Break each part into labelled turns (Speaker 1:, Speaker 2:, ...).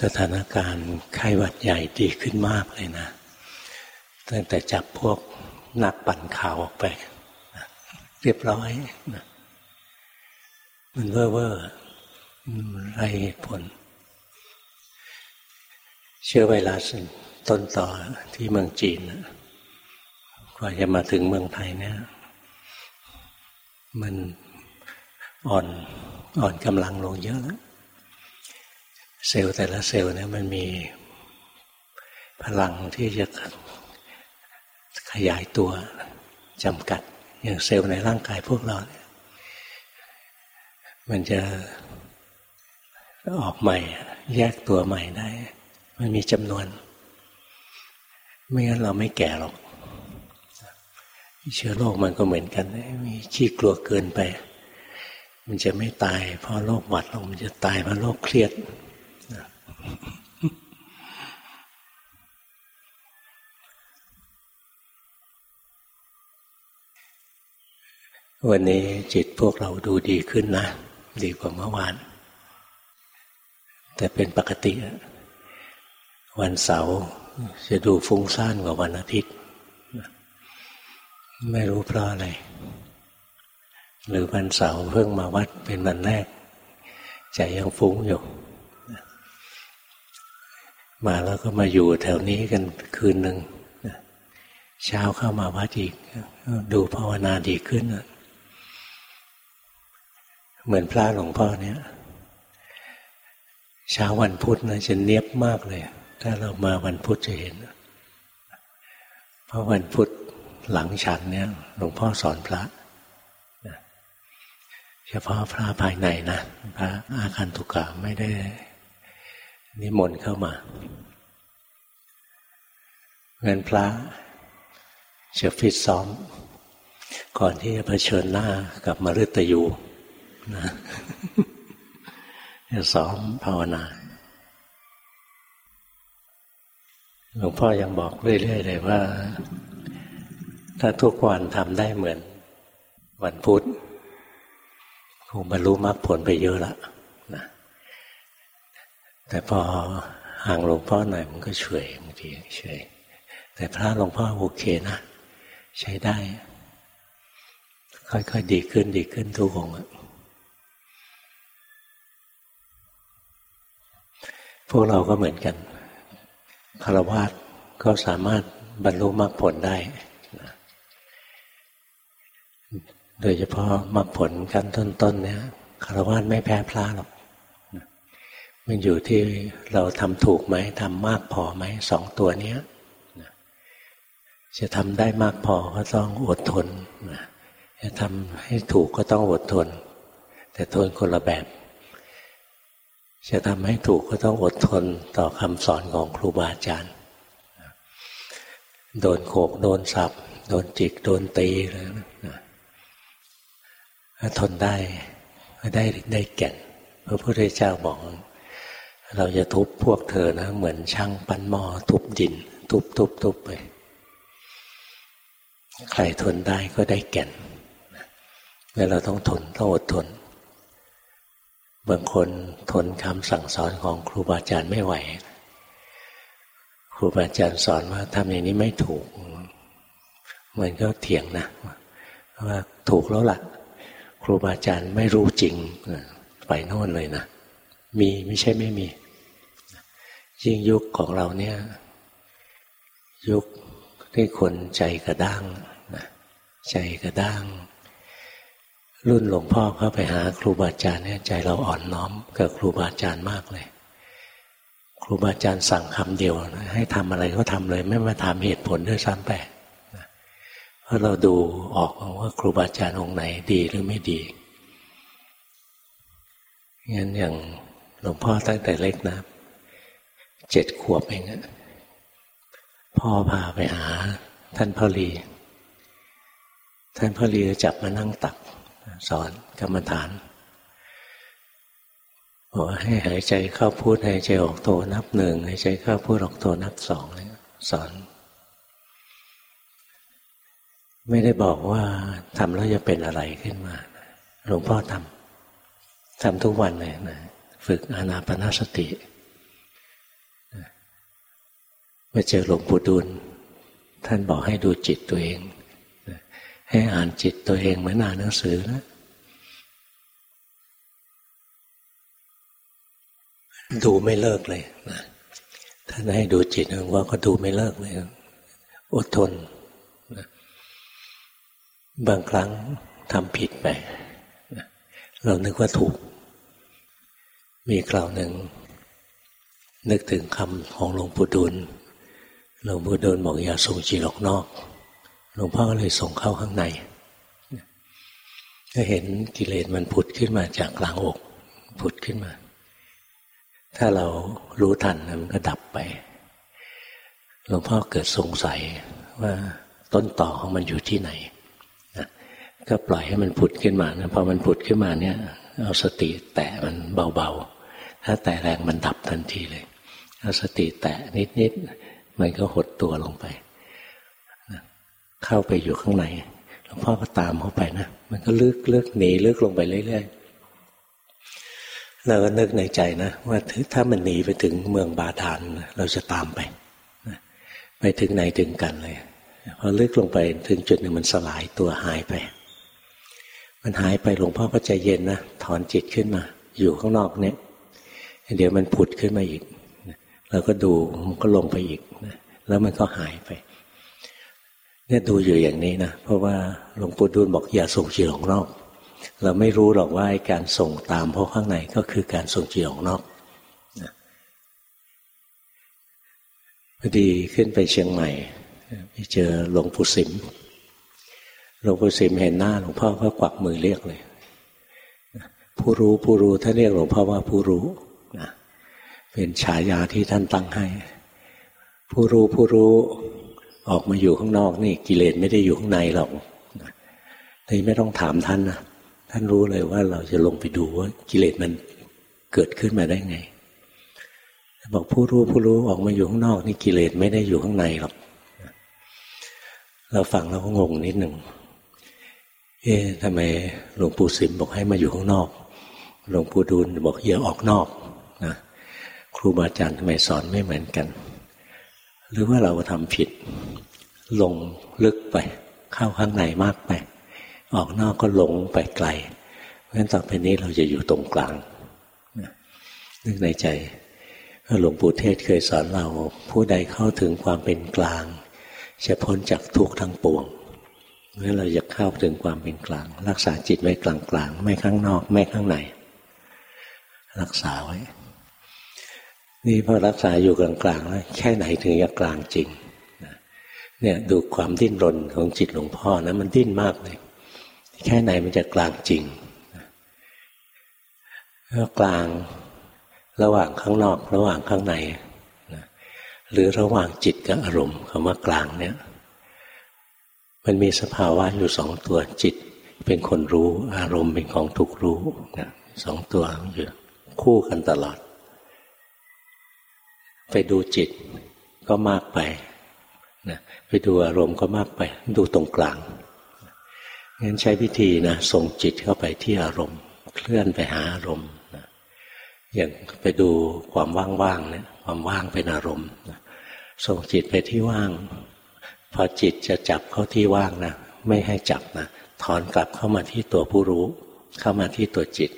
Speaker 1: สถานการณ์ไข้หวัดใหญ่ดีขึ้นมากเลยนะ ตั้งแต่จับพวกนักปั่นข่าวออกไป เรียบร้อยนะมันเว่อร์ไรผล เชื้อไวรัสต้นต่อที่เมืองจีนกว่าจะมาถึงเมืองไทยเนี่ย มันอ่อนอ่อนกำลังลงเยอะแล้ว เซลล์แต่ละเซลล์เนี่ยมันมีพลังที่จะขยายตัวจำกัด อย่างเซลล์ในร่างกายพวกเราเนี่ยมันจะออกใหม่ แยกตัวใหม่ได้ มันมีจำนวน ไม่งั้นเราไม่แก่หรอก เชื้อโรคมันก็เหมือนกัน มีขี้กลัวเกินไป มันจะไม่ตายเพราะโรคหวัดหรอกมันจะตายเพราะโรคเครียด วันนี้จิตพวกเราดูดีขึ้นนะ ดีกว่าเมื่อวาน แต่เป็นปกติ วันเสาร์จะดูฟุ้งซ่านกว่าวันอาทิตย์ ไม่รู้เพราะอะไร หรือวันเสาร์เพิ่งมาวัดเป็นวันแรก ใจยังฟุ้งอยู่ มาแล้วก็มาอยู่แถวนี้กันคืนหนึ่งเช้าเข้ามาวัดอีก ดูภาวนาดีขึ้น เหมือนพระหลวงพ่อเนี่ยเช้าวันพุธนะจะเนียบมากเลย ถ้าเรามาวันพุธจะเห็น เพราะวันพุธหลังฉันเนี่ยหลวงพ่อสอนพระเฉพาะพระภายในนะพระอาคันตุกะไม่ได้นิมนต์เข้ามาเงินพระจะฟิตซ้อม ก่อนที่จะเผชิญหน้ากับมฤตยู นะจะซ้อมภาวนาหลวงพ่อยังบอกเรื่อยๆเลยว่า ถ้าทุกวันทำได้เหมือน วันพุธคงบรรลุมรรคผลไปเยอะละนะแต่พอห่างหลวงพ่อหน่อยมันก็เฉยบางทีเฉยแต่พระหลวงพ่อโอเคนะใช้ได้ ค่อยๆดีขึ้นดีขึ้นทุกองค์ พวกเราก็เหมือนกันคารวะก็สามารถบรรลุมรรคผลได้โดยเฉพาะมรรคผลขั้นต้นๆเนี่ยคารวะไม่แพ้พระหรอกมันอยู่ที่เราทำถูกไหมทำมากพอไหมสองตัวเนี้ยจะทำได้มากพอก็ต้องอดทนจะทำให้ถูกก็ต้องอดทน แต่ทนคนละแบบ จะทำให้ถูกก็ต้องอดทนต่อคำสอนของครูบาอาจารย์ โดนโขกโดนสับ โดนจิก โดนตีอะไรนะถ้าทนได้ก็ได้ได้แก่น พระพุทธเจ้าบอก เราจะทุบพวกเธอนะ เหมือนช่างปั้นหม้อทุบดิน ทุบทุบทุบไป ใครทนได้ก็ได้แก่นแล้วเราต้องทนต้องอดทน บางคนทนคำสั่งสอนของครูบาอาจารย์ไม่ไหว ครูบาอาจารย์สอนว่าทำอย่างนี้ไม่ถูก มันก็เถียงนะว่าถูกแล้วล่ะ ครูบาอาจารย์ไม่รู้จริงไปโน่นเลยนะ มีไม่ใช่ไม่มียิ่งยุคของเราเนี่ย ยุคที่คนใจกระด้างนะใจกระด้าง รุ่นหลวงพ่อเข้าไปหาครูบาอาจารย์เนี่ยใจเราอ่อนน้อมกับครูบาอาจารย์มากเลย ครูบาอาจารย์สั่งคำเดียวนะให้ทำอะไรก็ทำเลย ไม่มาถามเหตุผลด้วยซ้ำไปเพราะเราดูออกว่าครูบาอาจารย์องค์ไหนดีหรือไม่ดีงั้นอย่างหลวงพ่อตั้งแต่เล็กนะเจ็ดขวบเองพ่อพาไปหา ท่านพ่อลี ท่านพ่อลีจับมานั่งตัก สอนกรรมฐานบอกให้หายใจเข้าพูดหายใจออกโทนับหนึ่งหายใจเข้าพูดออกโทนับสองเลยสอน ไม่ได้บอกว่าทำแล้วจะเป็นอะไรขึ้นมาหลวงพ่อทำทำทุกวันเลยนะฝึกอานาปนาสติมาเจอหลวงปู่ดูลท่านบอกให้ดูจิตตัวเอง ให้อ่านจิตตัวเองเหมือนอ่านหนังสือนะดูไม่เลิกเลยนะท่านให้ดูจิตว่าก็ดูไม่เลิกเลย อดทนนะบางครั้งทำผิดไปนะเรานึกว่าถูก มีคราวหนึ่ง นึกถึงคำของหลวงปู่ดูลหลวงปู่ดูลบอกอย่าส่งจิตออกนอก หลวงพ่อก็เลยส่งเข้าข้างในก็เห็นกิเลสมันผุดขึ้นมาจากกลางอกผุดขึ้นมา ถ้าเรารู้ทันมันก็ดับไปหลวงพ่อเกิดสงสัยว่าต้นต่อของมันอยู่ที่ไหนนะก็ปล่อยให้มันผุดขึ้นมานะพอมันผุดขึ้นมาเนี่ย เอาสติแตะมันเบาๆ ถ้าแตะแรงมันดับทันทีเลย เอาสติแตะนิดๆ มันก็หดตัวลงไป เข้าไปอยู่ข้างในหลวงพ่อก็ตามเข้าไปนะมันก็ลึกลึกหนีลึกลงไปเรื่อยๆเราก็นึกในใจนะว่าถ้ามันหนีไปถึงเมืองบาดาลเราจะตามไปไปถึงไหนถึงกันเลยพอลึกลงไปถึงจุดหนึ่งมันสลายตัวหายไป มันหายไปหลวงพ่อก็ใจเย็นนะถอนจิตขึ้นมา อยู่ข้างนอกเนี่ยเดี๋ยวมันผุดขึ้นมาอีกเราก็ดูมันก็ลงไปอีกแล้วมันก็หายไป เนี่ยดูอยู่อย่างนี้นะเพราะว่าหลวงปู่ดูลบอกอย่าส่งจิตออกนอก เราไม่รู้หรอกว่าการส่งตามเพราะข้างในก็คือการส่งจิตออกนอกพอดีขึ้นไปเชียงใหม่ไปเจอหลวงปู่สิมหลวงปู่สิมเห็นหน้าหลวงพ่อก็กวักมือเรียกเลยผู้รู้ผู้รู้ท่านเรียกหลวงพ่อว่าผู้รู้นะเป็นฉายาที่ท่านตั้งให้ ผู้รู้ผู้รู้ ออกมาอยู่ข้างนอกนี่กิเลสไม่ได้อยู่ข้างในหรอกเลยไม่ต้องถามท่านนะท่านรู้เลยว่าเราจะลงไปดูว่ากิเลสมันเกิดขึ้นมาได้ไงบอกผู้รู้ผู้รู้ออกมาอยู่ข้างนอก นี่กิเลสไม่ได้อยู่ข้างในหรอกเราฟังเราก็งงนิดหนึ่งเอ๊ะทำไมหลวงปู่สิมบอกให้มาอยู่ข้างนอกหลวงปู่ดูลบอกอย่าออกนอกนะครูบาอาจารย์ทำไมสอนไม่เหมือนกัน หรือว่าเราทำผิด ลงลึกไป เข้าข้างในมากไป ออกนอกก็หลงไปไกล เพราะฉะนั้นต่อไปนี้เราจะอยู่ตรงกลางนึกในใจหลวงปู่เทศเคยสอนเราผู้ใดเข้าถึงความเป็นกลาง จะพ้นจากทุกข์ทั้งปวงเมื่อเราจะเข้าถึงความเป็นกลาง รักษาจิตไว้กลางๆ ไม่ข้างนอก ไม่ข้างใน รักษาไว้ นี่พอรักษาอยู่กลางๆแล้วแค่ไหนถึงจะกลางจริงเนี่ยดูความดิ้นรนของจิตหลวงพ่อนะมันดิ้นมากเลย แค่ไหนมันจะกลางจริงก็กลางระหว่างข้างนอก ระหว่างข้างในหรือระหว่างจิตกับอารมณ์คำว่ากลางเนี่ย มันมีสภาวะอยู่สองตัวจิต เป็นคนรู้ อารมณ์เป็นของถูกรู้นะสองตัวอยู่คู่กันตลอด ไปดูจิตก็มากไปนะไปดูอารมณ์ก็มากไป ดูตรงกลางงั้นใช้วิธีนะส่งจิตเข้าไปที่อารมณ์ เคลื่อนไปหาอารมณ์นะอย่างไปดูความว่างๆเนี่ยความว่างเป็นอารมณ์นะส่งจิตไปที่ว่าง พอจิตจะจับเข้าที่ว่างนะไม่ให้จับนะถอนกลับเข้ามาที่ตัวผู้รู้ เข้ามาที่ตัวจิต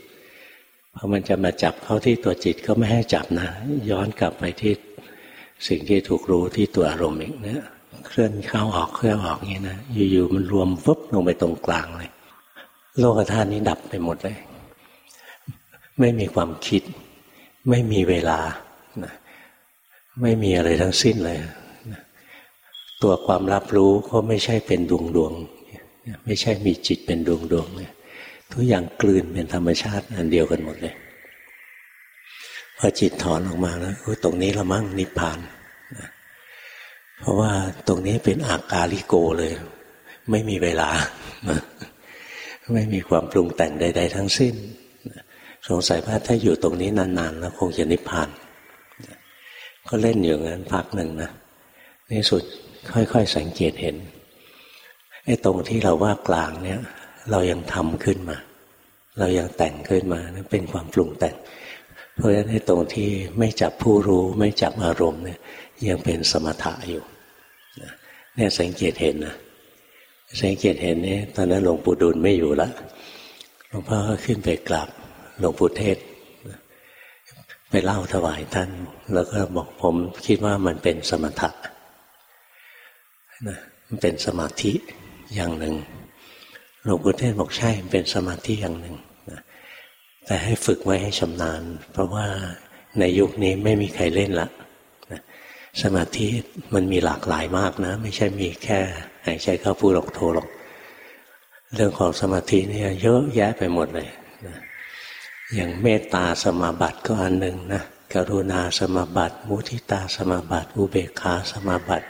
Speaker 1: พอมันจะมาจับเข้าที่ตัวจิตก็ไม่ให้จับนะ ย้อนกลับไปที่สิ่งที่ถูกรู้ที่ตัวอารมณ์อีกเนี่ยเคลื่อนเข้าออกเคลื่อนออกอย่างนี้นะอยู่ๆมันรวมฟุบลงไปตรงกลางเลย โลกธาตุนี้ดับไปหมดเลย ไม่มีความคิด ไม่มีเวลานะไม่มีอะไรทั้งสิ้นเลยนะตัวความรับรู้ก็ไม่ใช่เป็นดวงดวง ไม่ใช่มีจิตเป็นดวงดวงเลย ทุกอย่างกลืนเป็นธรรมชาติอันเดียวกันหมดเลยพอจิตถอนออกมาแล้วตรงนี้ละมั่งนิพพาน เพราะว่าตรงนี้เป็นอากาลิโกเลย ไม่มีเวลา ไม่มีความปรุงแต่งใด ๆ ทั้งสิ้น สงสัยว่าถ้าอยู่ตรงนี้นานๆ แล้วคงจะนิพพาน ก็เล่นอยู่งั้นพักหนึ่งนะในสุดค่อย ๆ สังเกตเห็นไอ้ตรงที่เราว่ากลางเนี่ย เรายังทำขึ้นมา เรายังแต่งขึ้นมานั่นเป็นความปรุงแต่ง เพราะฉะนั้นตรงที่ไม่จับผู้รู้ไม่จับอารมณ์เนี่ยยังเป็นสมถะอยู่เนี่ยสังเกตเห็นนะสังเกตเห็นนี่ตอนนั้นหลวงปู่ดูลไม่อยู่ละหลวงพ่อก็ขึ้นไปกราบหลวงปู่เทศ ไปเล่าถวายท่าน แล้วก็บอกผมคิดว่ามันเป็นสมถะนะมันเป็นสมาธิอย่างหนึ่ง หลวงปู่เทศบอกใช่เป็นสมาธิอย่างหนึ่งนะแต่ให้ฝึกไว้ให้ชำนาญ เพราะว่าในยุคนี้ไม่มีใครเล่นละนะสมาธิมันมีหลากหลายมากนะ ไม่ใช่มีแค่หายใจเข้าพูดหลอกโทหรอก เรื่องของสมาธินี่เยอะแยะไปหมดเลยนะอย่างเมตตาสมาบัติก็อันหนึ่งนะกรุณาสมาบัติ มุทิตาสมาบัติ อุเบกขาสมาบัติ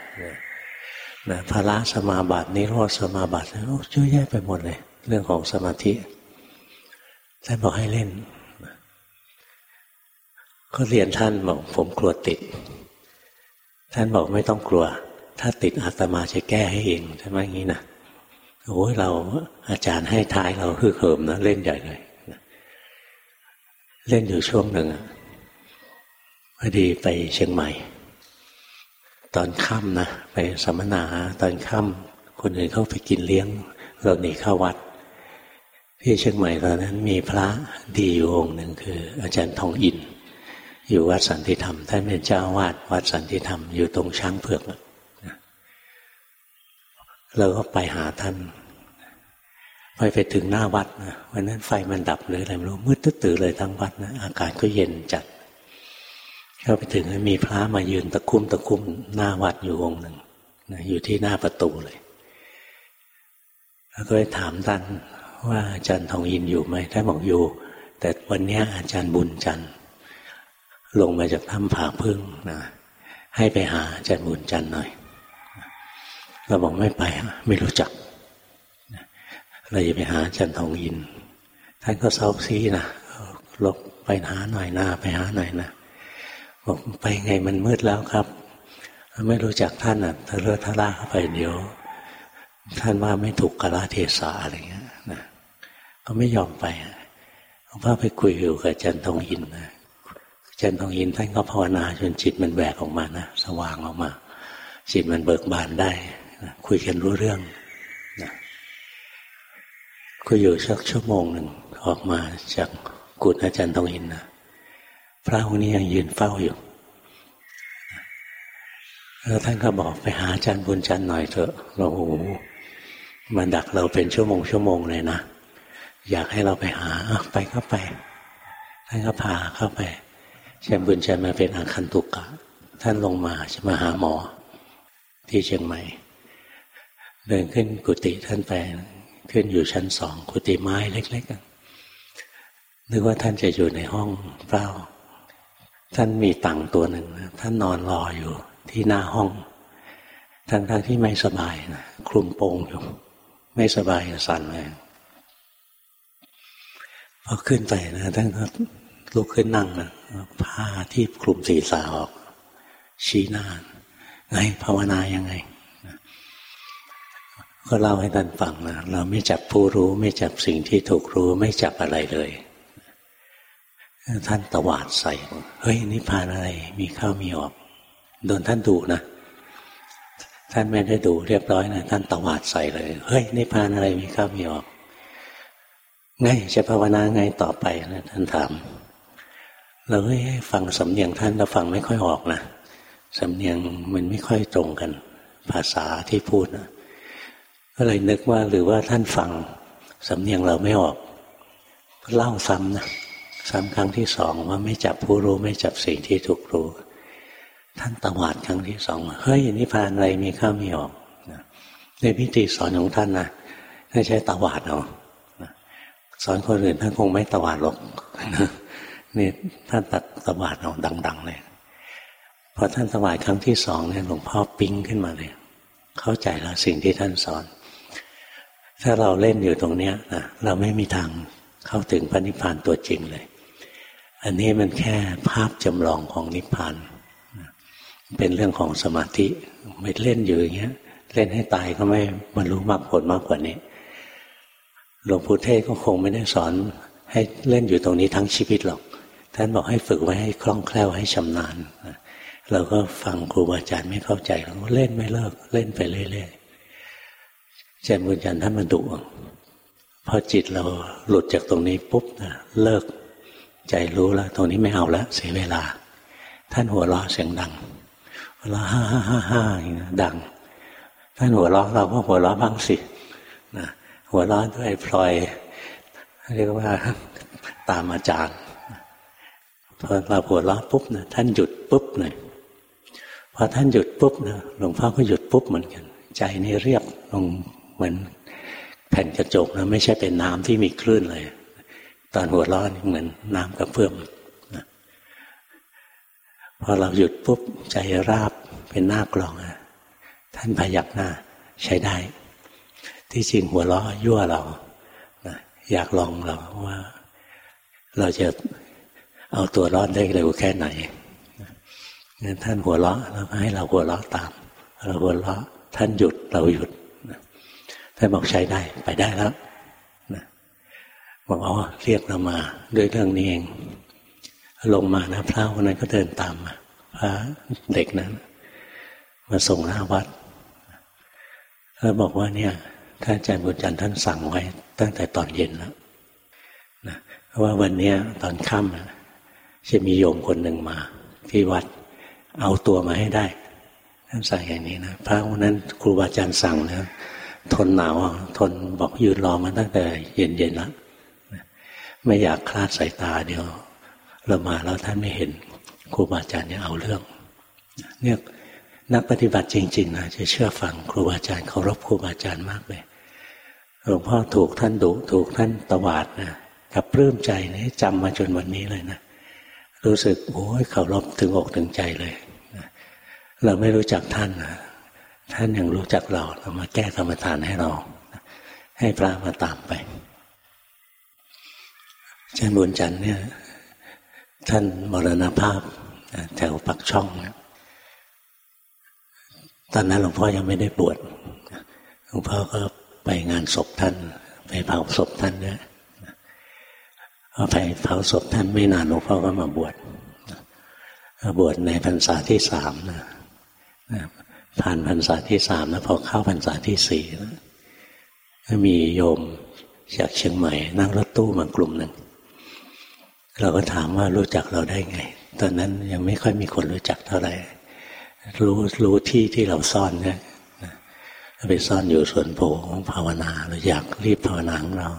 Speaker 1: นะพละสมาบัตินิโรธสมาบัติโอ้เยอะแยะไปหมดเลย เรื่องของสมาธิท่านบอกให้เล่น ก็เรียนท่านบอกผมกลัวติด ท่านบอกไม่ต้องกลัว ถ้าติดอาตมาจะแก้ให้เองท่านว่าอย่างนี้นะโอ้ยเราอาจารย์ให้ท้ายเราคือเขิมนะเล่นใหญ่เลยเล่นอยู่ช่วงหนึ่งพอดีไปเชียงใหม่ ตอนค่ำนะไปสัมมนาตอนค่ำคนอื่นเขาไปกินเลี้ยงเราหนีเข้าวัด ที่เชียงใหม่ตอนนั้นมีพระดีอยู่องค์หนึ่งคือ อาจารย์ทองอิน อยู่วัดสันติธรรมท่านเป็นเจ้าวาดวัดสันติธรรมอยู่ตรงช้างเผือกเราก็ไปหาท่านไปไปถึงหน้าวัดนะวันนั้นไฟมันดับหรืออะไรไม่รู้มืดตื้อเลยทั้งวัดนะอากาศก็เย็นจัด เข้าไปถึงมีพระมายืนตะคุ่มตะคุ่มหน้าวัดอยู่องค์หนึ่งนะอยู่ที่หน้าประตูเลย แล้วก็ไปถามท่านว่าอาจารย์ทองอินอยู่ไหมท่านบอกอยู่ แต่วันนี้อาจารย์บุญจันทร์ลงมาจากถ้ำผาพึ่งนะให้ไปหาอาจารย์บุญจันทร์หน่อยเราบอกไม่ไปไม่รู้จักเราจะไปหาอาจารย์ทองอินท่านก็เศร้าซีนะลบไปหาหน่อยหน้าไปหาหน่อยนะ บอกไปไงมันมืดแล้วครับ ไม่รู้จักท่านอะถ้าเลือทะล่าเข้าไปเดี๋ยว ท่านว่าไม่ถูกกาลเทศะอะไรเงี้ยนะก็ไม่ยอมไปหลวงพ่อไปคุยอยู่กับอาจารย์ทองอินนะอาจารย์ทองอินท่านก็ภาวนาจนจิตมันแบกออกมานะสว่างออกมา จิตมันเบิกบานได้นะคุยกันรู้เรื่องนะก็อยู่สักชั่วโมงหนึ่งออกมาจากกุฏอาจารย์ทองอินนะ พระองค์นี้ยังยืนเฝ้าอยู่ แล้วท่านก็บอกไปหาอาจารย์บุญจันทร์หน่อยเถอะเราโอ้มาดักเราเป็นชั่วโมงชั่วโมงเลยนะ อยากให้เราไปหาไปเข้าไปท่านก็พาเข้าไปอาจารย์บุญจันทร์มาเป็นอาคันตุกะ ท่านลงมาจะมาหาหมอ ที่เชียงใหม่ เดินขึ้นกุฏิท่านไปขึ้นอยู่ชั้นสองกุฏิไม้เล็กๆนึกว่าท่านจะอยู่ในห้องเปล่า ท่านมีตังตัวหนึ่งท่านนอนรออยู่ที่หน้าห้องทั้งๆทที่ไม่สบายนะคลุมโปงอยู่ ไม่สบายสั่นเลยพอขึ้นไปนะท่านก็ลุกขึ้นนั่งนะผ้าที่คลุมศีรษะออก ชี้หน้าไงภาวนายังไงก็เล่าให้ท่านฟังนะเราไม่จับผู้รู้ ไม่จับสิ่งที่ถูกรู้ ไม่จับอะไรเลย ท่านตวาดใส่เฮ้ยนิพพานอะไรมีข้าวมีออกโดนท่านดูนะท่านไม่ได้ดูเรียบร้อยนะท่านตวาดใส่เลย เฮ้ยนิพพานอะไรมีข้าวมีออกไงจะภาวนาไงต่อไปนะท่านถามเราเฮ้ยฟังสำเนียงท่านเราฟังไม่ค่อยออกนะสำเนียงมันไม่ค่อยตรงกัน ภาษาที่พูดนะก็เลยนึกว่าหรือว่าท่านฟังสำเนียงเราไม่ออกเล่าซ้ำนะ ซ้ำครั้งที่สองว่าไม่จับผู้รู้ไม่จับสิ่งที่ถูกรู้ ท่านตวาดครั้งที่สองเฮ้ยนิพพานอะไรมีข้ามีออกในพิธีสอนของท่านนะไม่ใช่ตวาดเอาสอนคนอื่นท่านคงไม่ตวาดหรอกนี่ท่านตัดตวาดเอาดัง ๆ เลยพอท่านตวาดครั้งที่สองเนี่ยหลวงพ่อปิ้งขึ้นมาเลยเข้าใจแล้วสิ่งที่ท่านสอน ถ้าเราเล่นอยู่ตรงเนี้ยนะเราไม่มีทางเข้าถึงพระนิพพานตัวจริงเลย อันนี้มันแค่ภาพจำลองของนิพพาน เป็นเรื่องของสมาธิไม่เล่นอยู่อย่างเงี้ย เล่นให้ตายก็ไม่บรรลุมรรคผลมากกว่านี้หลวงปู่เทศก็คงไม่ได้สอน ให้เล่นอยู่ตรงนี้ทั้งชีวิตหรอก ท่านบอกให้ฝึกไว้ให้คล่องแคล่วให้ชำนาญเราก็ฟังครูบาอาจารย์ไม่เข้าใจเราก็เล่นไม่เลิกเล่นไปเรื่อยๆใจบุญจันท่านมาดุพอจิตเราหลุดจากตรงนี้ปุ๊บนะเลิก ใจรู้แล้วตรงนี้ไม่เอาแล้วเสียเวลา ท่านหัวเราะเสียงดังหัวเราะฮ่าฮ่าฮ่าฮ่าดัง ท่านหัวเราะเราก็หัวเราะบ้างสินะหัวเราะด้วยพลอย เรียกว่าตามอาจารย์พอเราหัวเราะปุ๊บนะท่านหยุดปุ๊บเลยพอท่านหยุดปุ๊บนะหลวงพ่อก็หยุดปุ๊บเหมือนกัน ใจนี่เรียบลงเหมือนแผ่นกระจกนะไม่ใช่เป็นน้ำที่มีคลื่นเลย ตอนหัวร้อนเหมือนน้ำกระเพื่อมนะพอเราหยุดปุ๊บใจราบเป็นหน้ากลองนะท่านพยักหน้าใช้ได้ ที่จริงหัวล้อยั่วเรานะอยากลองเราว่า เราจะเอาตัวรอดได้เร็วแค่ไหนงั้นท่านหัวเราะแล้วให้เราหัวเราะตาม เราหัวเราะท่านหยุดเราหยุดท่านบอกใช้ได้ไปได้แล้ว บอกอ๋อเรียกเรามาด้วยเรื่องนี้เอง ลงมานะพระคนนั้นก็เดินตามมาพระเด็กนั้น มาส่งหน้าวัดแล้วบอกว่าเนี่ยท่านอาจารย์บุญจันทร์ท่านสั่งไว้ตั้งแต่ตอนเย็นแล้วนะว่าวันนี้ตอนค่ำจะมีโยมคนหนึ่งมา ที่วัดเอาตัวมาให้ได้ ท่านสั่งอย่างนี้นะพระวันนั้นครูบาอาจารย์สั่งนะทนหนาวทนบอกยืนรอมาตั้งแต่เย็นๆแล้ว ไม่อยากคลาดสายตาเดียว เรามาแล้วท่านไม่เห็นครูบาอาจารย์เนี่ยเอาเรื่อง เนี่ยนักปฏิบัติจริง ๆ นะจะเชื่อฟังครูบาอาจารย์เคารพครูบาอาจารย์มากเลยหลวงพ่อถูกท่านดุถูกท่านตวาดนะกับปลื้มใจนี่จำมาจนวันนี้เลยนะรู้สึกโอ้ยเคารพถึงอกถึงใจเลยเราไม่รู้จักท่านนะท่านยังรู้จักเราเรามาแก้กรรมฐานให้เรา ให้พระมาตามไป อาจารย์บุญจันทร์เนี่ย ท่านมรณภาพแถวปักช่องนะตอนนั้นหลวงพ่อยังไม่ได้บวชหลวงพ่อก็ไปงานศพท่าน ไปเผาศพท่านเนี่ยพอไปเผาศพท่านไม่นานหลวงพ่อก็มาบวชบวชในพรรษาที่สามนะผ่านพรรษาที่สามแล้วพอเข้าพรรษาที่สี่ก็มีโยมจากเชียงใหม่ นั่งรถตู้มากลุ่มหนึ่ง เราก็ถามว่ารู้จักเราได้ไง ตอนนั้นยังไม่ค่อยมีคนรู้จักเท่าไหร่ รู้รู้ที่ที่เราซ่อนเนี่ยไปซ่อนอยู่ส่วนโพของภาวนาเราอยากรีบภาวนาของเรา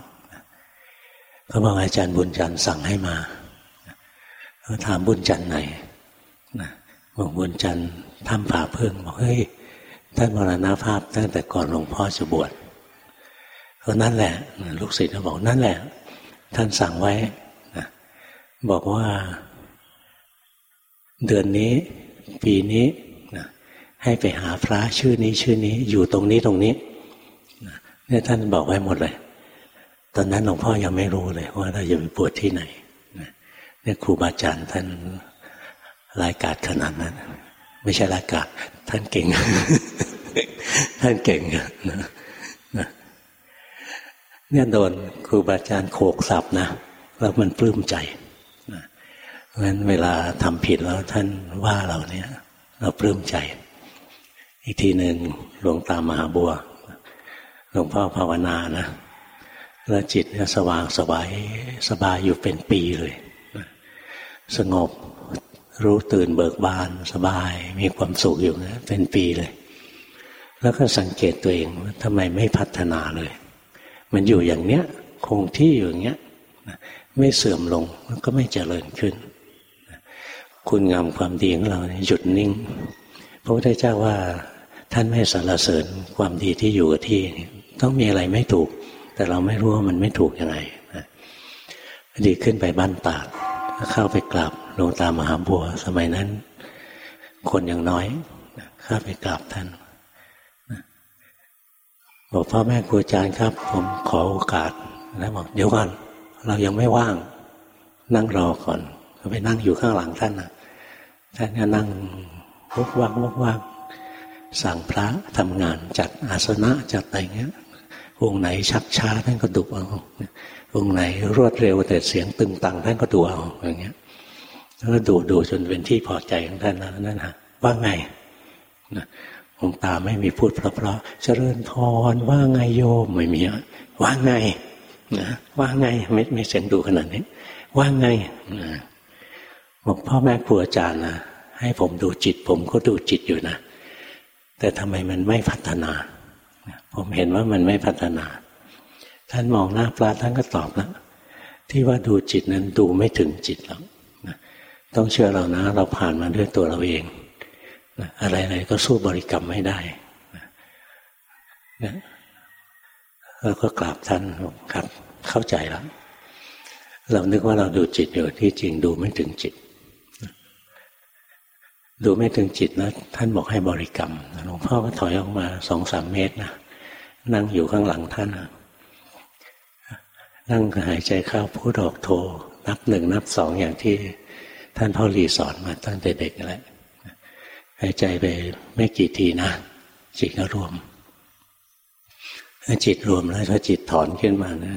Speaker 1: เขาบอกอาจารย์บุญจันทร์สั่งให้มาเขาถามบุญจันทร์ไหนบอกบุญจันทร์ทำผ่าเพิ่งบอกเฮ้ยท่านมรณภาพตั้งแต่ก่อนหลวงพ่อจะบวชก็นั่นแหละ ลูกศิษย์ก็บอกนั่นแหละ ท่านสั่งไว้ บอกว่าเดือนนี้ ปีนี้นะให้ไปหาพระชื่อนี้ชื่อนี้ อยู่ตรงนี้ตรงนี้เนี่ยท่านบอกไว้หมดเลย ตอนนั้นหลวงพ่อยังไม่รู้เลย ว่าเราจะไปบวชที่ไหนเนี่ยครูบาอาจารย์ท่านรายกาศขนาดนั้น ไม่ใช่รายกาศท่านเก่ง ท่านเก่งนะเนี่ยโดนครูบาอาจารย์โขกสับนะแล้วมันปลื้มใจ เพราะฉะนั้นเวลาทำผิดแล้วท่านว่าเราเนี่ย เราปลื้มใจ อีกทีหนึ่งหลวงตามหาบัวหลวงพ่อภาวนานะ แล้วจิตเนี่ยสว่างสบายสบายอยู่เป็นปีเลย สงบรู้ตื่นเบิกบานสบายมีความสุขอยู่นะเป็นปีเลย แล้วก็สังเกตตัวเองว่าทำไมไม่พัฒนาเลย มันอยู่อย่างเนี้ย คงที่อยู่อย่างเนี้ยไม่เสื่อมลงแล้วก็ไม่เจริญขึ้น คุณงามความดีของเราหยุดนิ่ง พระพุทธเจ้าว่าท่านไม่สรรเสริญความดีที่อยู่กับที่ต้องมีอะไรไม่ถูก แต่เราไม่รู้ว่ามันไม่ถูกยังไงดีขึ้นไปบ้านตาดเข้าไปกราบหลวงตามหาบัว สมัยนั้น คนยังน้อยเข้าไปกราบท่านบอกพ่อแม่ครูอาจารย์ครับ ผมขอโอกาสแล้วบอกเดี๋ยวก่อนเรายังไม่ว่าง นั่งรอก่อนไปนั่งอยู่ข้างหลังท่านนะ ท่านก็นั่งวกว่างวกว่างสั่งพระทำงานจัดอาสนะจัดอะไรเงี้ยองค์ไหนชักช้าท่านก็ดุเอาองค์ไหนรวดเร็วแต่เสียงตึงตังท่านก็ดูเอาอย่างเงี้ยแล้วก็ดูดูจนเป็นที่พอใจของท่านแล้วนั่นฮะว่าไงนะหลวงตาไม่มีพูดเพราะๆเจริญพรว่าไงโยมไม่มีว่าไงนะว่าไงไม่ไม่เสียงดูขนาดนี้ ว่าไงนะ บอกพ่อแม่ครูอาจารย์นะให้ผมดูจิต ผมก็ดูจิตอยู่นะ แต่ทำไมมันไม่พัฒนา ผมเห็นว่ามันไม่พัฒนา ท่านมองหน้าปลาท่านก็ตอบแล้วที่ว่าดูจิตนั้นดูไม่ถึงจิตหรอกต้องเชื่อเรานะ เราผ่านมาด้วยตัวเราเองอะไรๆก็สู้บริกรรมไม่ได้แล้วก็กราบท่านครับ เข้าใจแล้ว เรานึกว่าเราดูจิตอยู่ที่จริงดูไม่ถึงจิต ดูไม่ถึงจิตนะท่านบอกให้บริกรรมหลวงพ่อก็ถอยออกมาสองสามเมตรนะนั่งอยู่ข้างหลังท่านนั่งหายใจเข้าพูดออกโทนับหนึ่งนับสองอย่างที่ท่านพ่อรีสอนมาตั้งแต่เด็กแล้วหายใจไปไม่กี่ทีนะ จิตก็รวมถ้าจิตรวมแล้วถ้าจิตถอนขึ้นมานะ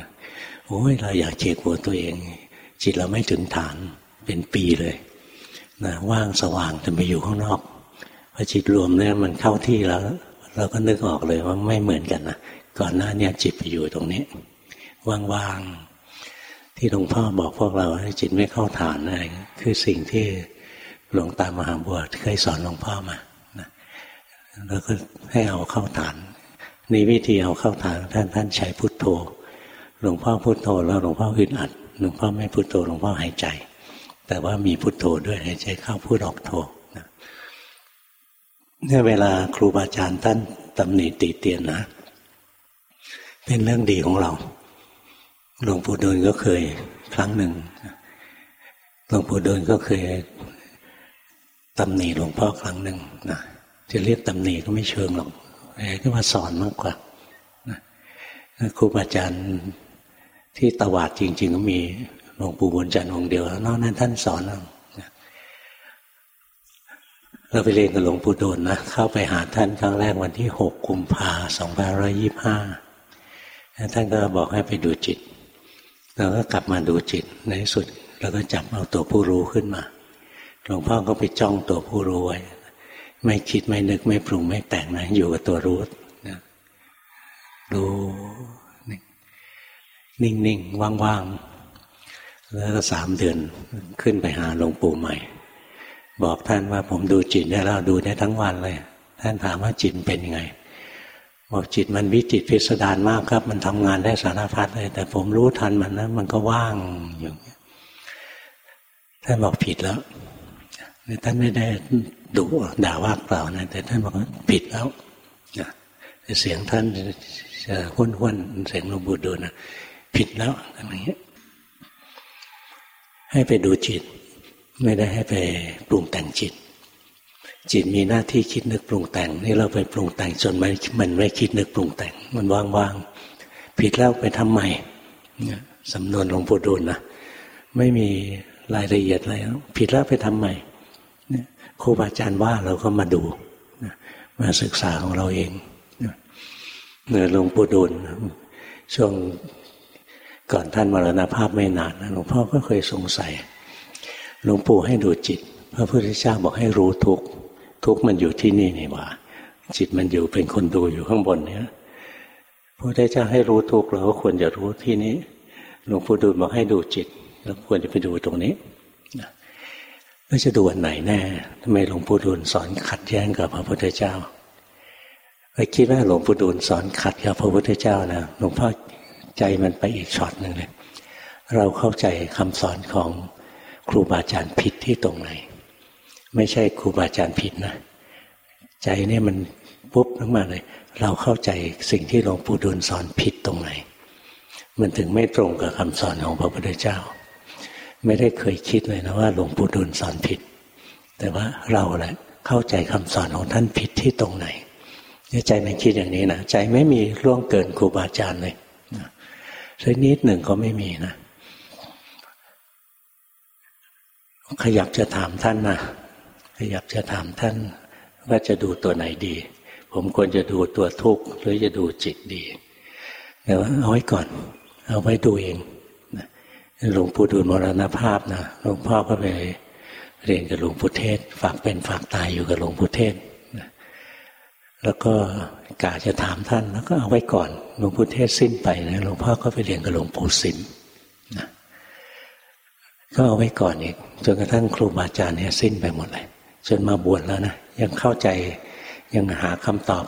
Speaker 1: โอ้ยเราอยากเจ็กหัวตัวเอง จิตเราไม่ถึงฐานเป็นปีเลย นะว่างสว่างแต่ไปอยู่ข้างนอกพอจิตรวมเนี่ยมันเข้าที่แล้ว เราก็นึกออกเลยว่าไม่เหมือนกันนะก่อนหน้านี้จิตไปอยู่ตรงนี้ ว่างๆที่หลวงพ่อบอกพวกเราให้จิตไม่เข้าฐานอะไรคือสิ่งที่หลวงตามหาบัวเคยสอนหลวงพ่อมาแล้วก็ให้เอาเข้าฐานนี่วิธีเอาเข้าฐานท่านท่านใช้พุทโธ หลวงพ่อพุทโธแล้วหลวงพ่ออึดอัดหลวงพ่อไม่พุทโธหลวงพ่อหายใจ แต่ว่ามีพุทโธด้วยหายใจเข้าพุทออกโธเนี่ยเวลาครูบาอาจารย์ท่านตำหนิติเตียนนะ เป็นเรื่องดีของเราหลวงปู่ดูลก็เคยครั้งหนึ่งหลวงปู่ดูลก็เคยตำหนิหลวงพ่อครั้งหนึ่งนะจะเรียกตำหนิก็ไม่เชิงหรอกก็มาสอนมากกว่าครูบาอาจารย์ที่ตวาดจริง ๆ ก็มี ลวงปู่บุญจันทร์องเดียวนอกนั้นท่านสอนเราไปเรียนกับหลวงปู่ดูลนะ เข้าไปหาท่านครั้งแรกวันที่หกกุมภาสองพันร้อยยี่ห้าท่านก็บอกให้ไปดูจิตเราก็กลับมาดูจิตในที่สุดเราก็จับเอาตัวผู้รู้ขึ้นมาหลวงพ่อก็ไปจ้องตัวผู้รู้ไว้ ไม่คิดไม่นึกไม่ปรุงไม่แต่งนะ อยู่กับตัวรู้นะรู้นิ่งๆว่างๆ แล้วก็สามเดือนขึ้นไปหาหลวงปู่ใหม่ บอกท่านว่าผมดูจิตได้แล้วดูได้ทั้งวันเลย ท่านถามว่าจิตเป็นยังไง บอกจิตมันวิจิตพิสดารมากครับ มันทำงานได้สารพัดเลย แต่ผมรู้ทันมันนะมันก็ว่างอยู่ท่านบอกผิดแล้วท่านไม่ได้ดุด่าว่าเปล่านะแต่ท่านบอกว่าผิดแล้วเสียงท่านจะห้วนห้วนเสียงหลวงปู่ดูนะผิดแล้วอะไรเงี้ย ให้ไปดูจิต ไม่ได้ให้ไปปรุงแต่งจิต จิตมีหน้าที่คิดนึกปรุงแต่ง นี่เราไปปรุงแต่งจนมันมันไม่คิดนึกปรุงแต่ง มันว่างๆผิดแล้วไปทำใหม่สำนวนหลวงปู่ดูลนะไม่มีรายละเอียดอะไรผิดแล้วไปทำใหม่ครูบาอาจารย์ว่าเราก็มาดูมาศึกษาของเราเองเนื้อหลวงปู่ดูลช่วง ก่อนท่านมรณภาพไม่นานหลวงพ่อก็เคยสงสัยหลวงปู่ให้ดูจิต พระพุทธเจ้าบอกให้รู้ทุกทุกมันอยู่ที่นี่นี่ว่า จิตมันอยู่เป็นคนดูอยู่ข้างบนเนี่ยพระพุทธเจ้าให้รู้ทุกเราก็ควรจะรู้ที่นี้หลวงปู่ดูลบอกให้ดูจิตเราควรจะไปดูตรงนี้แล้วจะดูอันไหนแน่ทำไมหลวงปู่ดูลสอนขัดแย้งกับพระพุทธเจ้าไปคิดว่าหลวงปู่ดูลสอนขัดกับพระพุทธเจ้านะหลวงพ่อ ใจมันไปอีกช็อตหนึ่งเลย เราเข้าใจคำสอนของครูบาอาจารย์ผิดที่ตรงไหน ไม่ใช่ครูบาอาจารย์ผิดนะ ใจเนี่ยมันปุ๊บขึ้นมาเลย เราเข้าใจสิ่งที่หลวงปู่ดูลสอนผิดตรงไหน มันถึงไม่ตรงกับคำสอนของพระพุทธเจ้า ไม่ได้เคยคิดเลยนะว่าหลวงปู่ดูลสอนผิด แต่ว่าเราแหละเข้าใจคำสอนของท่านผิดที่ตรงไหนใจมันคิดอย่างนี้นะใจไม่มีล่วงเกินครูบาอาจารย์เลย สักนิดหนึ่งก็ไม่มีนะ ขยับจะถามท่านนะขยับจะถามท่าน ว่าจะดูตัวไหนดี ผมควรจะดูตัวทุกข์หรือจะดูจิตดีแต่ว่าเอาไว้ก่อน เอาไว้ดูเองหลวงปู่ดูลมรณภาพนะหลวงพ่อก็ไปเรียนกับหลวงพุทเทศ ฝากเป็นฝากตายอยู่กับหลวงพุทเทศ แล้วก็กาจะถามท่านแล้วก็เอาไว้ก่อนหลวงพุทเทศสิ้นไปนะหลวงพ่อก็ไปเรียนกับหลวงปู่สิมนะก็เอาไว้ก่อนอีกจนกระทั่งครูบาอาจารย์เนี่ยสิ้นไปหมดเลยจนมาบวชแล้วนะยังเข้าใจยังหาคำตอบ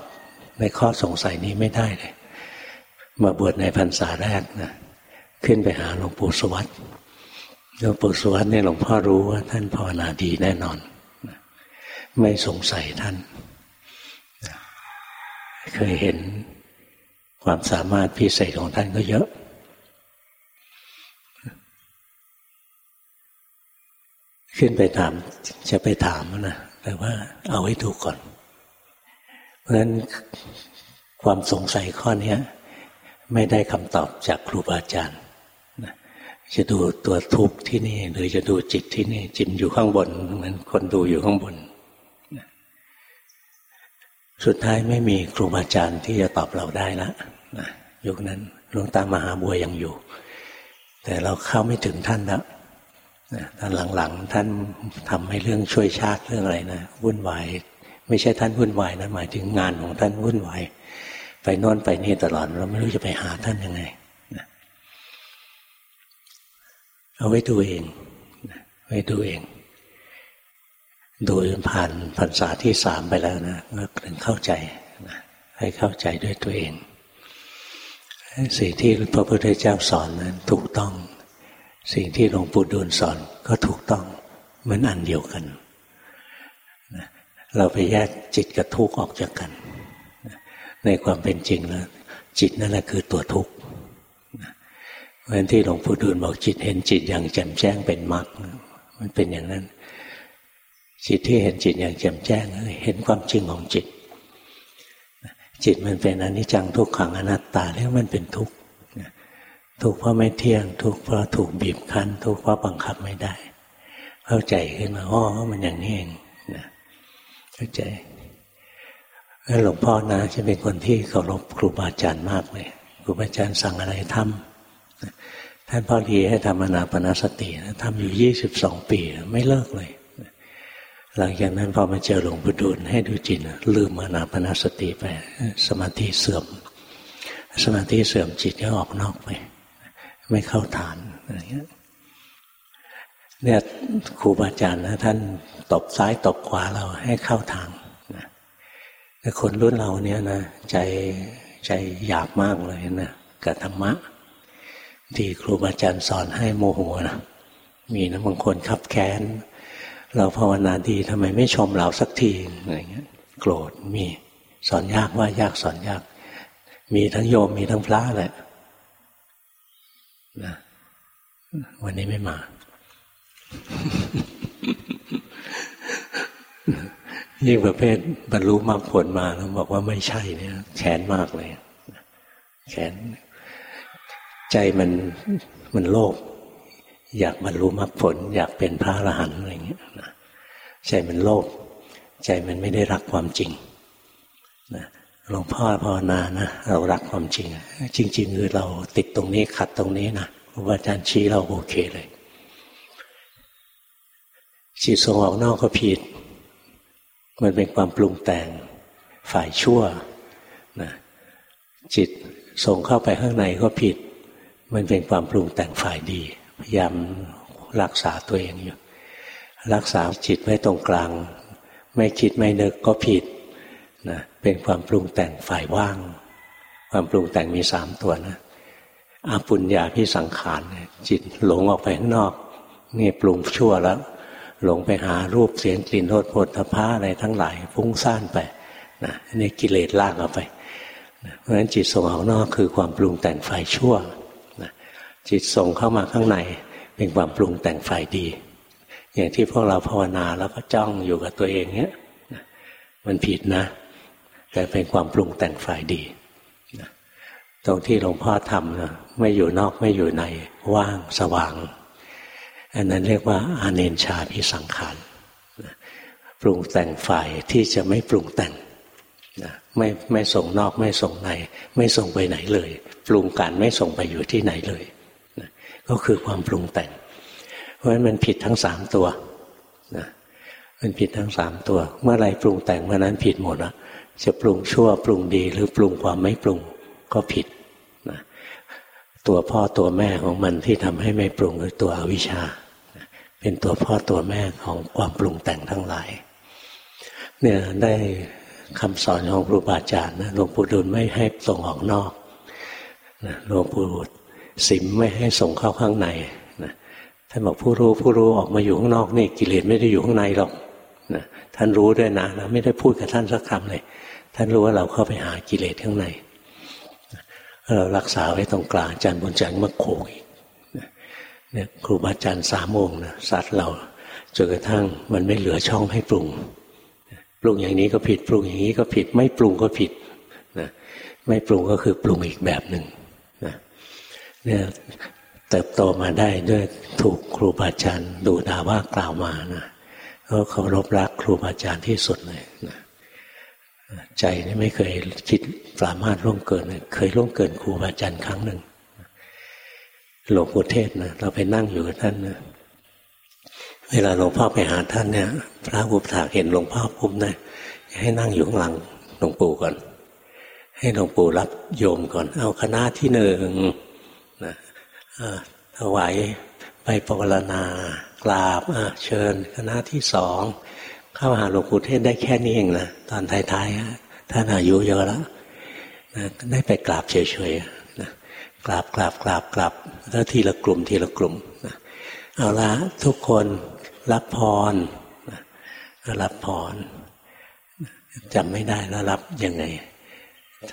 Speaker 1: ในข้อสงสัยนี้ไม่ได้เลย มาบวชในพรรษาแรกนะขึ้นไปหาหลวงปู่สวัสดิ์หลวงปู่สวัสดิ์เนี่ยหลวงพ่อรู้ว่าท่านภาวนาดีแน่นอน ไม่สงสัยท่าน เคยเห็นความสามารถพิเศษของท่านก็เยอะ ขึ้นไปถามจะไปถามนะแต่ว่าเอาไว้ดูก่อน เพราะฉะนั้นความสงสัยข้อนี้ไม่ได้คำตอบจากครูบาอาจารย์จะดูตัวทุกข์ที่นี่ หรือจะดูจิตที่นี่จิตอยู่ข้างบนเหมือนคนดูอยู่ข้างบน สุดท้ายไม่มีครูบาอาจารย์ที่จะตอบเราได้ละนะยุคนั้นหลวงตามหาบัวยังอยู่ แต่เราเข้าไม่ถึงท่านแล้วท่านหลังๆ ท่านทำให้เรื่องช่วยชาติเรื่องอะไรนะวุ่นวายไม่ใช่ท่านวุ่นวายนะหมายถึงงานของท่านวุ่นวายไปโน่นไปนี่ตลอดเราไม่รู้จะไปหาท่านยังไงเอาไว้ดูเองไว้ดูเอง ดูผ่านพรรษาที่สามไปแล้วนะก็ถึงเข้าใจนะให้เข้าใจด้วยตัวเองสิ่งที่พระพุทธเจ้าสอนนั้นถูกต้อง สิ่งที่หลวงปู่ดูลสอนก็ถูกต้องเหมือนอันเดียวกัน เราไปแยกจิตกับทุกข์ออกจากกัน ในความเป็นจริงแล้วจิตนั่นแหละคือตัวทุกข์เพราะฉะนั้นที่หลวงปู่ดูลบอกจิตเห็นจิตอย่างแจ่มแจ้งเป็นมรรคมันเป็นอย่างนั้น จิตที่เห็นจิตอย่างแจ่มแจ้ง เห็นความจริงของจิต จิตมันเป็นอนิจจังทุกขังอนัตตาแล้วมันเป็นทุกข์ทุกข์เพราะไม่เที่ยง ทุกข์เพราะถูกบีบคั้น ทุกข์เพราะบังคับไม่ได้ เข้าใจขึ้นมาอ๋อมันอย่างนี้เองนะเข้าใจแล้วหลวงพ่อนะจะเป็นคนที่เคารพครูบาอาจารย์มากเลยครูบาอาจารย์สั่งอะไรทำท่านพ่อดีให้ทำอนาปนาสติทำอยู่ยี่สิบสองปี ไม่เลิกเลย หลังจากนั้นพอมาเจอหลวงปู่ดูลให้ดูจิตลืมมานาปนาสติไป สมาธิเสื่อม สมาธิเสื่อมจิตก็ออกนอกไป ไม่เข้าฐานอะไรเงี้ยเนี่ยครูบาอาจารย์นะท่านตบซ้ายตบขวาเราให้เข้าทางนะแต่คนรุ่นเราเนี่ยนะใจใจหยาบมากเลยนะกับธรรมะ ที่ครูบาอาจารย์สอนให้โมโหนะมีนะบางคนขับแค้น เราภาวนาดีทำไมไม่ชมเราสักทีอะไรเงี้ย โกรธมีสอนยากว่ายากสอนยาก มีทั้งโยมมีทั้งพระแหละนะวันนี้ไม่มา ยิ่งประเภทบรรลุมรรคผลมาแล้วบอกว่าไม่ใช่เนี่ยแขนมากเลยแขน ใจมันมันโลภ อยากบรรลุมรรคผล อยากเป็นพระอรหันต์อะไรเงี้ยนะใจมันโลภใจมันไม่ได้รักความจริงนะหลวงพ่อภาวนานะเรารักความจริง จริง ๆ คือเราติดตรงนี้ขัดตรงนี้นะครูบาอาจารย์ชี้เราโอเคเลยจิตส่งออกนอกก็ผิด มันเป็นความปรุงแต่งฝ่ายชั่วนะจิตส่งเข้าไปข้างในก็ผิด มันเป็นความปรุงแต่งฝ่ายดี พยายามรักษาตัวเองอยู่ รักษาจิตไว้ตรงกลาง ไม่คิดไม่นึกก็ผิดนะเป็นความปรุงแต่งฝ่ายว่าง ความปรุงแต่งมีสามตัวนะอาปุญญาพิสังขารจิตหลงออกไปข้างนอก นี่ปรุงชั่วแล้ว หลงไปหารูปเสียงกลิ่นรสผลทพะอะไรทั้งหลายฟุ้งซ่านไปนะนี่กิเลสลากออกไปเพราะฉะนั้นจิตส่งออกนอกคือความปรุงแต่งฝ่ายชั่ว จิตส่งเข้ามาข้างในเป็นความปรุงแต่งฝ่ายดี อย่างที่พวกเราภาวนาแล้วก็จ้องอยู่กับตัวเองเนี้ยมันผิดนะ แต่เป็นความปรุงแต่งฝ่ายดีตรงที่หลวงพ่อทำนะไม่อยู่นอกไม่อยู่ในว่างสว่าง อันนั้นเรียกว่าอาเนนชาพิสังขารปรุงแต่งฝ่ายที่จะไม่ปรุงแต่งไม่ไม่ส่งนอกไม่ส่งใน ไม่ส่งไปไหนเลย ปรุงการไม่ส่งไปอยู่ที่ไหนเลย ก็คือความปรุงแต่ง เพราะฉะนั้นมันผิดทั้งสามตัวนะมันผิดทั้งสามตัว เมื่อไรปรุงแต่งเมื่อนั้นผิดหมดอะจะปรุงชั่วปรุงดีหรือปรุงความไม่ปรุงก็ผิดนะตัวพ่อตัวแม่ของมันที่ทำให้ไม่ปรุงคือตัวอวิชชา เป็นตัวพ่อตัวแม่ของความปรุงแต่งทั้งหลาย เนี่ยได้คำสอนของครูบาอาจารย์นะหลวงปู่ดูลไม่ให้ส่งออกนอกหลวงปู่ สิมไม่ให้ส่งเข้าข้างในนะท่านบอกผู้รู้ผู้รู้ออกมาอยู่ข้างนอกนี่กิเลสไม่ได้อยู่ข้างในหรอกนะท่านรู้ด้วยนะนะไม่ได้พูดกับท่านสักคำเลย ท่านรู้ว่าเราเข้าไปหากิเลสข้างในเรารักษาไว้ตรงกลางอาจารย์บุญจันทร์มาโขกอีกเนี่ยครูบาอาจารย์สามองค์นะสัตว์เราจนกระทั่งมันไม่เหลือช่องให้ปรุงปรุงอย่างนี้ก็ผิดปรุงอย่างนี้ก็ผิด ไม่ปรุงก็ผิดนะไม่ปรุงก็คือปรุงอีกแบบหนึ่ง เนี่ยเติบโตมาได้ด้วยถูกครูบาอาจารย์ดูด่าว่ากล่าวมานะก็เคารพรักครูบาอาจารย์ที่สุดเลยนะใจนี่ไม่เคยคิดสามารถร่วงเกินเคยร่วงเกินครูบาอาจารย์ครั้งหนึ่งหลวงปู่เทศนะเราไปนั่งอยู่กับท่านนะเวลาหลวงพ่อไปหาท่านเนี่ย พระอุปถากเห็นหลวงพ่อปุ๊บนะให้นั่งอยู่ข้างหลังหลวงปู่ก่อน ให้หลวงปู่รับโยมก่อน เอาคณะที่หนึ่ง ถวายไปปรณากราบเชิญคณะที่สองเข้าหาหลวงปู่เทศได้แค่นี้เองนะตอนท้ายๆท่านอายุเยอะแล้วนะได้ไปกราบเฉยๆนะกราบกราบกราบกราบแล้วทีละกลุ่มทีละกลุ่มนะเอาละทุกคนรับพรรับพรจำไม่ได้แล้วรับยังไง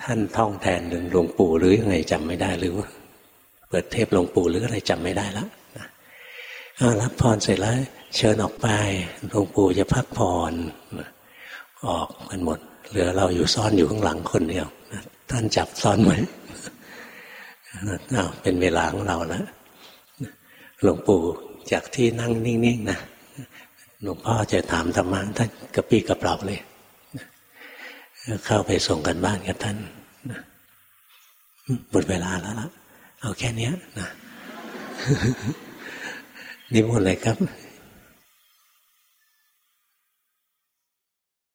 Speaker 1: ท่านท่องแทนดึงหลวงปู่หรือยังไงจำไม่ได้หรือ เปิดเทพหลวงปู่หรืออะไรจำไม่ได้แล้วรับพรเสร็จแล้ว เชิญออกไปหลวงปู่จะพักผ่อนออกกันหมด เหลือเราอยู่ซ่อนอยู่ข้างหลังคนเดียวท่านจับซ่อนไว้เป็นเวลาของเราแล้วหลวงปู่จากที่นั่งนิ่งๆนะหลวงพ่อจะถามธรรมะท่านกระปี้กระเปล่าเลยเข้าไปส่งกันบ้านกับท่านหมดเวลาแล้วล่ะ เอาแค่นี้นะนิมนต์เลยครับ